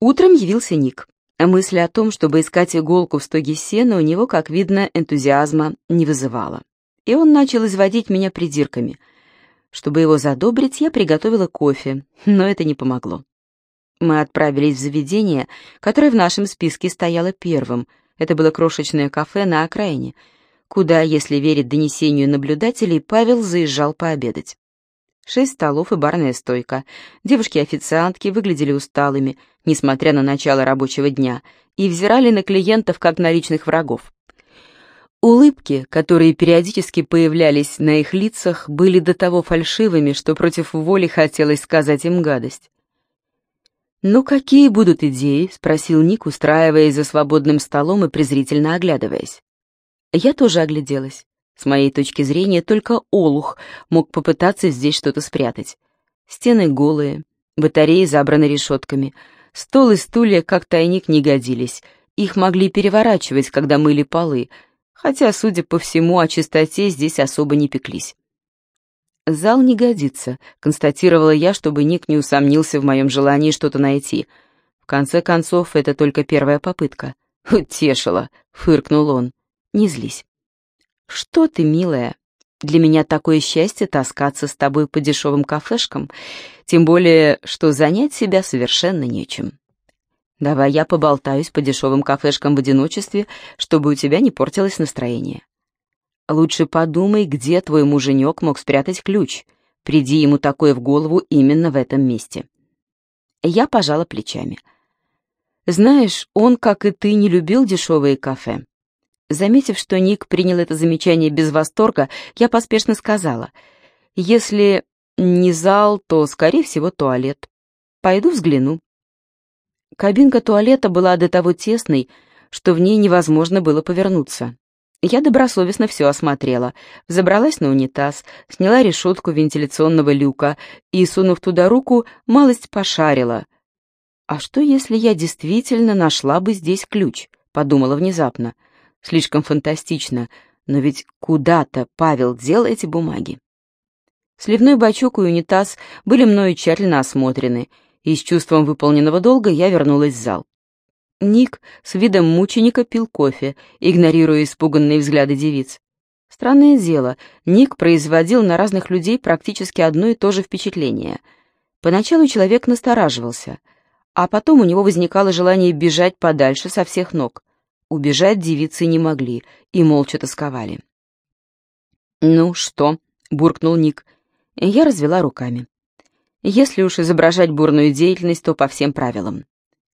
Утром явился Ник. Мысль о том, чтобы искать иголку в стоге сена, у него, как видно, энтузиазма не вызывала. И он начал изводить меня придирками. Чтобы его задобрить, я приготовила кофе, но это не помогло. Мы отправились в заведение, которое в нашем списке стояло первым. Это было крошечное кафе на окраине, куда, если верить донесению наблюдателей, Павел заезжал пообедать. Шесть столов и барная стойка. Девушки-официантки выглядели усталыми, несмотря на начало рабочего дня, и взирали на клиентов как на личных врагов. Улыбки, которые периодически появлялись на их лицах, были до того фальшивыми, что против воли хотелось сказать им гадость. «Ну, какие будут идеи?» — спросил Ник, устраиваясь за свободным столом и презрительно оглядываясь. Я тоже огляделась. С моей точки зрения, только Олух мог попытаться здесь что-то спрятать. Стены голые, батареи забраны решетками, стол и стулья как тайник не годились, их могли переворачивать, когда мыли полы, хотя, судя по всему, о чистоте здесь особо не пеклись. «Зал не годится», — констатировала я, чтобы Ник не усомнился в моем желании что-то найти. В конце концов, это только первая попытка. «Утешила», — фыркнул он. «Не злись». «Что ты, милая? Для меня такое счастье таскаться с тобой по дешевым кафешкам, тем более, что занять себя совершенно нечем. Давай я поболтаюсь по дешевым кафешкам в одиночестве, чтобы у тебя не портилось настроение». Лучше подумай, где твой муженек мог спрятать ключ. Приди ему такое в голову именно в этом месте. Я пожала плечами. Знаешь, он, как и ты, не любил дешевые кафе. Заметив, что Ник принял это замечание без восторга, я поспешно сказала, «Если не зал, то, скорее всего, туалет. Пойду взгляну». Кабинка туалета была до того тесной, что в ней невозможно было повернуться. Я добросовестно все осмотрела, забралась на унитаз, сняла решетку вентиляционного люка и, сунув туда руку, малость пошарила. «А что, если я действительно нашла бы здесь ключ?» — подумала внезапно. «Слишком фантастично, но ведь куда-то Павел дел эти бумаги». Сливной бачок и унитаз были мною тщательно осмотрены, и с чувством выполненного долга я вернулась в зал. Ник с видом мученика пил кофе, игнорируя испуганные взгляды девиц. Странное дело, Ник производил на разных людей практически одно и то же впечатление. Поначалу человек настораживался, а потом у него возникало желание бежать подальше со всех ног. Убежать девицы не могли и молча тосковали. «Ну что?» — буркнул Ник. Я развела руками. «Если уж изображать бурную деятельность, то по всем правилам».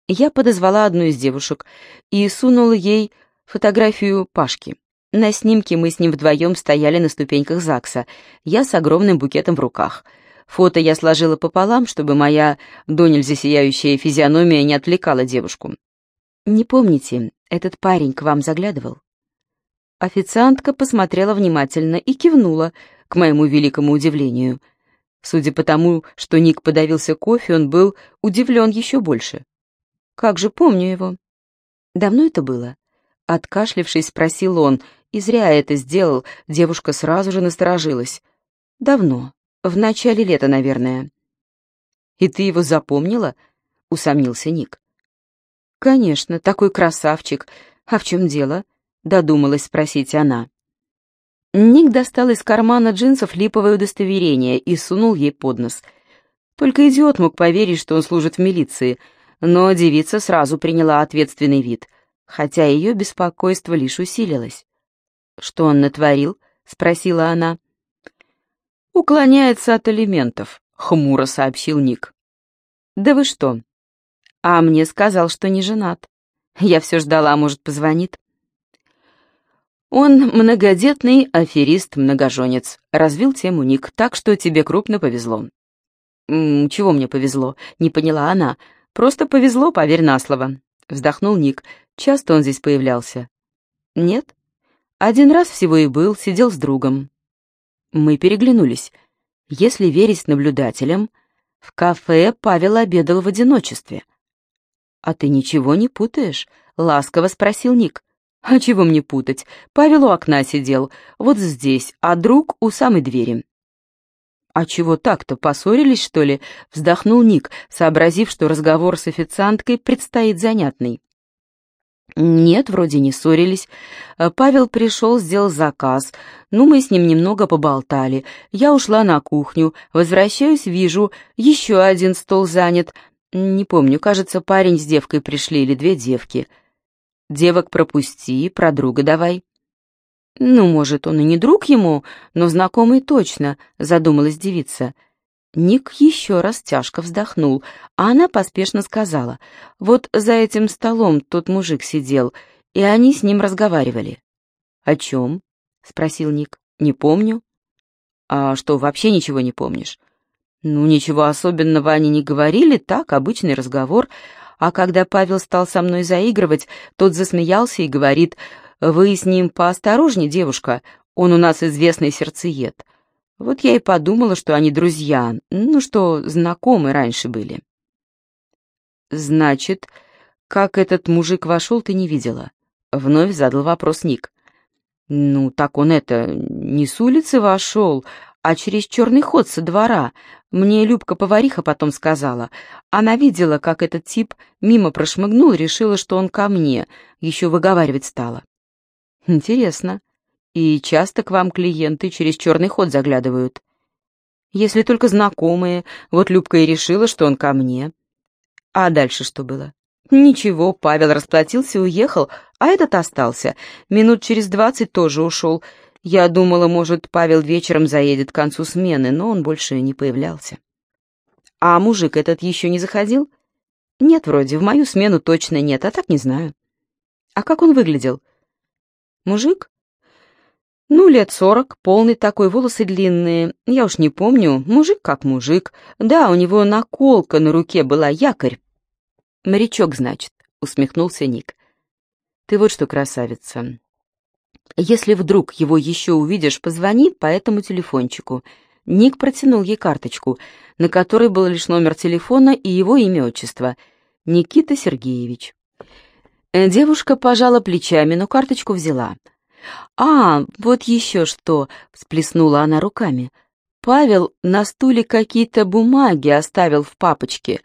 Я подозвала одну из девушек и сунула ей фотографию Пашки. На снимке мы с ним вдвоем стояли на ступеньках ЗАГСа, я с огромным букетом в руках. Фото я сложила пополам, чтобы моя до нельзя сияющая физиономия не отвлекала девушку. «Не помните, этот парень к вам заглядывал?» Официантка посмотрела внимательно и кивнула, к моему великому удивлению. Судя по тому, что Ник подавился кофе, он был удивлен еще больше. Как же помню его. Давно это было? Откашлившись, спросил он, и зря это сделал, девушка сразу же насторожилась. Давно, в начале лета, наверное. И ты его запомнила? Усомнился Ник. Конечно, такой красавчик. А в чем дело? Додумалась спросить она. Ник достал из кармана джинсов липовое удостоверение и сунул ей под нос. Только идиот мог поверить, что он служит в милиции — но девица сразу приняла ответственный вид, хотя ее беспокойство лишь усилилось. «Что он натворил?» — спросила она. «Уклоняется от элементов», — хмуро сообщил Ник. «Да вы что?» «А мне сказал, что не женат. Я все ждала, может, позвонит». «Он многодетный аферист-многоженец», — развил тему Ник, «так что тебе крупно повезло». «М -м, «Чего мне повезло?» — не поняла она. «Просто повезло, поверь на слово», — вздохнул Ник. «Часто он здесь появлялся?» «Нет. Один раз всего и был, сидел с другом». Мы переглянулись. Если верить наблюдателям, в кафе Павел обедал в одиночестве. «А ты ничего не путаешь?» — ласково спросил Ник. «А чего мне путать? Павел у окна сидел, вот здесь, а друг у самой двери». «А чего так-то, поссорились, что ли?» — вздохнул Ник, сообразив, что разговор с официанткой предстоит занятный. «Нет, вроде не ссорились. Э, Павел пришел, сделал заказ. Ну, мы с ним немного поболтали. Я ушла на кухню. Возвращаюсь, вижу, еще один стол занят. Не помню, кажется, парень с девкой пришли или две девки. Девок пропусти, про друга давай». «Ну, может, он и не друг ему, но знакомый точно», — задумалась девица. Ник еще раз тяжко вздохнул, а она поспешно сказала, «Вот за этим столом тот мужик сидел, и они с ним разговаривали». «О чем?» — спросил Ник. «Не помню». «А что, вообще ничего не помнишь?» «Ну, ничего особенного они не говорили, так, обычный разговор. А когда Павел стал со мной заигрывать, тот засмеялся и говорит, «Вы с ним поосторожнее, девушка, он у нас известный сердцеед». Вот я и подумала, что они друзья, ну что, знакомы раньше были. Значит, как этот мужик вошел, ты не видела? Вновь задал вопрос Ник. Ну, так он это, не с улицы вошел, а через черный ход со двора. Мне Любка-повариха потом сказала. Она видела, как этот тип мимо прошмыгнул, решила, что он ко мне, еще выговаривать стала. Интересно. И часто к вам клиенты через черный ход заглядывают. Если только знакомые, вот Любка и решила, что он ко мне. А дальше что было? Ничего, Павел расплатился и уехал, а этот остался. Минут через двадцать тоже ушел. Я думала, может, Павел вечером заедет к концу смены, но он больше не появлялся. А мужик этот еще не заходил? Нет, вроде, в мою смену точно нет, а так не знаю. А как он выглядел? Мужик? Ну, лет сорок, полный такой, волосы длинные. Я уж не помню, мужик как мужик. Да, у него наколка на руке была, якорь. Морячок, значит, усмехнулся Ник. Ты вот что, красавица. Если вдруг его еще увидишь, позвони по этому телефончику. Ник протянул ей карточку, на которой был лишь номер телефона и его имя-отчество. Никита Сергеевич. Девушка пожала плечами, но карточку взяла — «А, вот еще что!» — всплеснула она руками. «Павел на стуле какие-то бумаги оставил в папочке.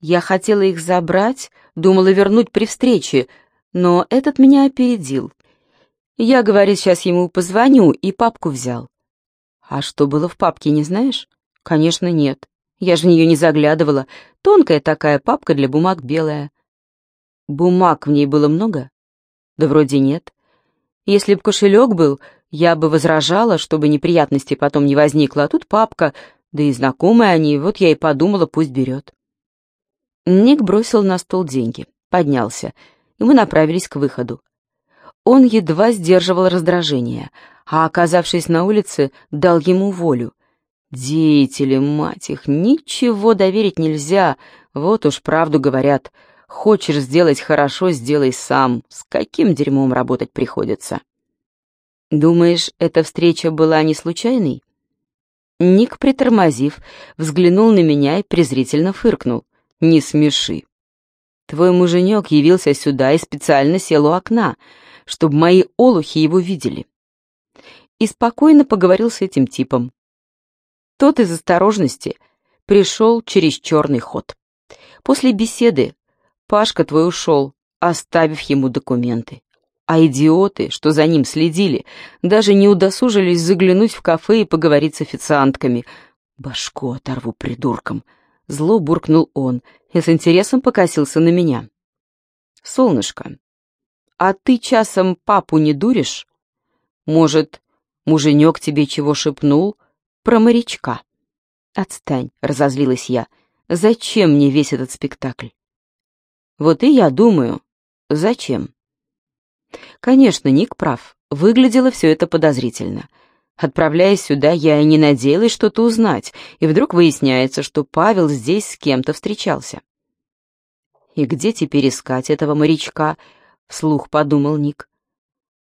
Я хотела их забрать, думала вернуть при встрече, но этот меня опередил. Я, говорит, сейчас ему позвоню, и папку взял». «А что было в папке, не знаешь?» «Конечно, нет. Я же в нее не заглядывала. Тонкая такая папка для бумаг белая». «Бумаг в ней было много?» «Да вроде нет. Если б кошелек был, я бы возражала, чтобы неприятностей потом не возникло, а тут папка, да и знакомые они, вот я и подумала, пусть берет. Ник бросил на стол деньги, поднялся, и мы направились к выходу. Он едва сдерживал раздражение, а, оказавшись на улице, дал ему волю. Деятели, мать их, ничего доверить нельзя, вот уж правду говорят — Хочешь сделать хорошо, сделай сам. С каким дерьмом работать приходится? Думаешь, эта встреча была не случайной? Ник, притормозив, взглянул на меня и презрительно фыркнул. «Не смеши. Твой муженек явился сюда и специально сел у окна, чтобы мои олухи его видели». И спокойно поговорил с этим типом. Тот из осторожности пришел через черный ход. После беседы Пашка твой ушел, оставив ему документы. А идиоты, что за ним следили, даже не удосужились заглянуть в кафе и поговорить с официантками. Башку оторву придурком. Зло буркнул он и с интересом покосился на меня. «Солнышко, а ты часом папу не дуришь? Может, муженек тебе чего шепнул про морячка?» «Отстань», — разозлилась я. «Зачем мне весь этот спектакль?» Вот и я думаю, зачем? Конечно, Ник прав. Выглядело все это подозрительно. Отправляясь сюда, я и не надеялась что-то узнать, и вдруг выясняется, что Павел здесь с кем-то встречался. «И где теперь искать этого морячка?» — вслух подумал Ник.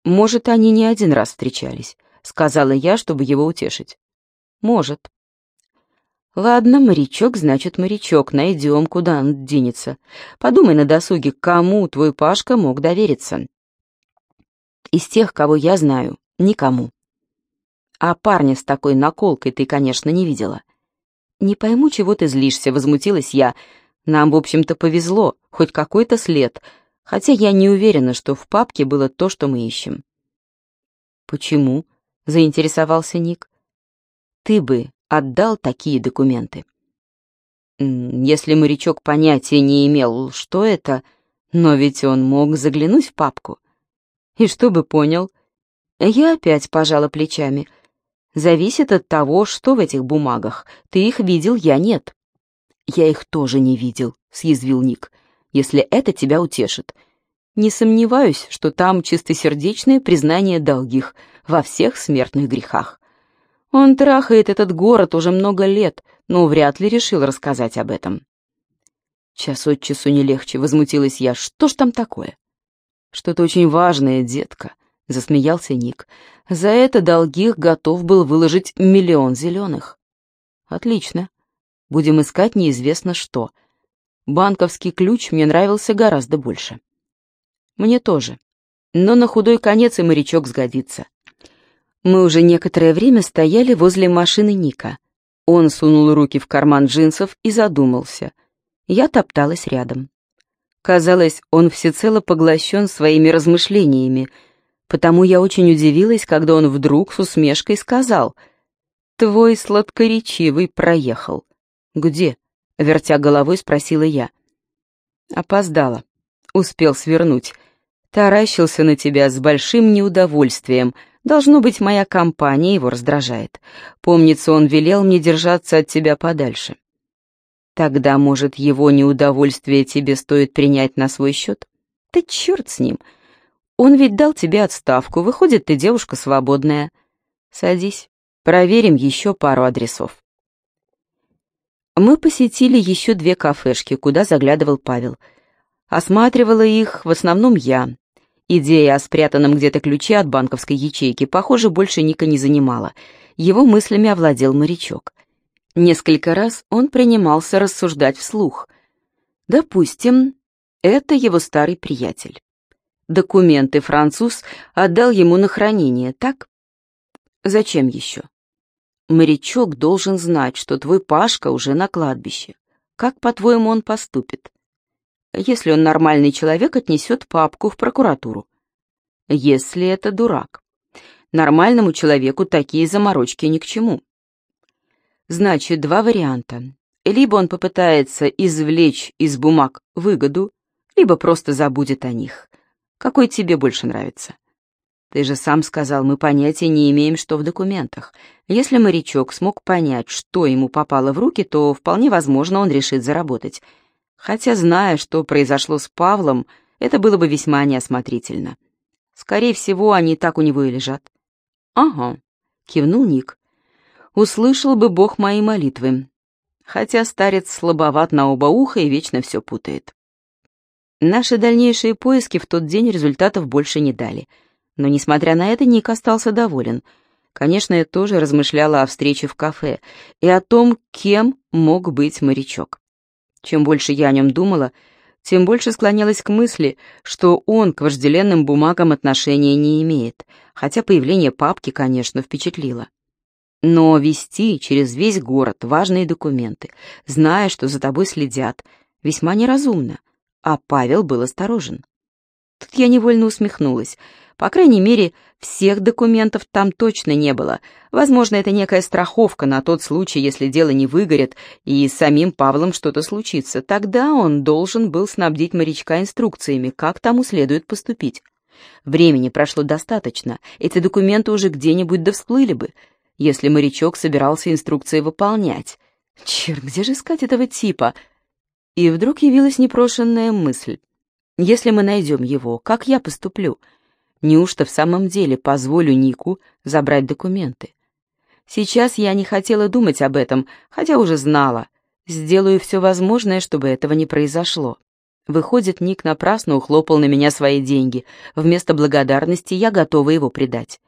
«Может, они не один раз встречались», — сказала я, чтобы его утешить. «Может. Ладно, морячок значит морячок, найдем, куда он денется. Подумай на досуге, кому твой Пашка мог довериться. Из тех, кого я знаю, никому. А парня с такой наколкой ты, конечно, не видела. Не пойму, чего ты злишься, возмутилась я. Нам, в общем-то, повезло, хоть какой-то след, хотя я не уверена, что в папке было то, что мы ищем. Почему? заинтересовался Ник. Ты бы отдал такие документы. Если морячок понятия не имел, что это, но ведь он мог заглянуть в папку. И что бы понял? Я опять пожала плечами. Зависит от того, что в этих бумагах. Ты их видел, я нет. Я их тоже не видел, съязвил Ник, если это тебя утешит. Не сомневаюсь, что там чистосердечное признание долгих во всех смертных грехах. Он трахает этот город уже много лет, но вряд ли решил рассказать об этом. Час от часу не легче, возмутилась я. Что ж там такое? Что-то очень важное, детка, засмеялся Ник. За это долгих готов был выложить миллион зеленых. Отлично. Будем искать неизвестно что. Банковский ключ мне нравился гораздо больше. Мне тоже. Но на худой конец и морячок сгодится. Мы уже некоторое время стояли возле машины Ника. Он сунул руки в карман джинсов и задумался. Я топталась рядом. Казалось, он всецело поглощен своими размышлениями — Потому я очень удивилась, когда он вдруг с усмешкой сказал «Твой сладкоречивый проехал». «Где?» — вертя головой, спросила я. Опоздала. Успел свернуть. Таращился на тебя с большим неудовольствием. Должно быть, моя компания его раздражает. Помнится, он велел мне держаться от тебя подальше. Тогда, может, его неудовольствие тебе стоит принять на свой счет? Да черт с ним!» Он ведь дал тебе отставку, выходит, ты девушка свободная. Садись, проверим еще пару адресов. Мы посетили еще две кафешки, куда заглядывал Павел. Осматривала их в основном я. Идея о спрятанном где-то ключе от банковской ячейки, похоже, больше Ника не занимала. Его мыслями овладел морячок. Несколько раз он принимался рассуждать вслух. Допустим, это его старый приятель. Документы француз отдал ему на хранение, так? Зачем еще? Морячок должен знать, что твой Пашка уже на кладбище. Как, по-твоему, он поступит? Если он нормальный человек, отнесет папку в прокуратуру. Если это дурак. Нормальному человеку такие заморочки ни к чему. Значит, два варианта. Либо он попытается извлечь из бумаг выгоду, либо просто забудет о них. Какой тебе больше нравится? Ты же сам сказал, мы понятия не имеем, что в документах. Если морячок смог понять, что ему попало в руки, то вполне возможно, он решит заработать. Хотя, зная, что произошло с Павлом, это было бы весьма неосмотрительно. Скорее всего, они так у него и лежат. «Ага», — кивнул Ник. «Услышал бы Бог мои молитвы. Хотя старец слабоват на оба уха и вечно все путает». Наши дальнейшие поиски в тот день результатов больше не дали. Но, несмотря на это, Ник остался доволен. Конечно, я тоже размышляла о встрече в кафе и о том, кем мог быть морячок. Чем больше я о нем думала, тем больше склонялась к мысли, что он к вожделенным бумагам отношения не имеет, хотя появление папки, конечно, впечатлило. Но вести через весь город важные документы, зная, что за тобой следят, весьма неразумно а Павел был осторожен. Тут я невольно усмехнулась. По крайней мере, всех документов там точно не было. Возможно, это некая страховка на тот случай, если дело не выгорит и с самим Павлом что-то случится. Тогда он должен был снабдить морячка инструкциями, как тому следует поступить. Времени прошло достаточно, эти документы уже где-нибудь да всплыли бы, если морячок собирался инструкции выполнять. Черт, где же искать этого типа? И вдруг явилась непрошенная мысль. Если мы найдем его, как я поступлю? Неужто в самом деле позволю Нику забрать документы? Сейчас я не хотела думать об этом, хотя уже знала. Сделаю все возможное, чтобы этого не произошло. Выходит, Ник напрасно ухлопал на меня свои деньги. Вместо благодарности я готова его предать.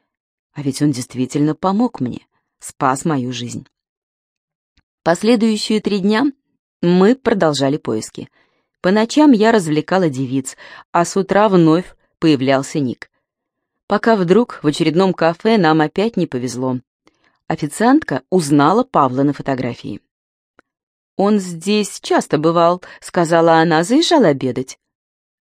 А ведь он действительно помог мне, спас мою жизнь. Последующие три дня мы продолжали поиски. По ночам я развлекала девиц, а с утра вновь появлялся Ник. Пока вдруг в очередном кафе нам опять не повезло. Официантка узнала Павла на фотографии. «Он здесь часто бывал», — сказала она, — «заезжал обедать.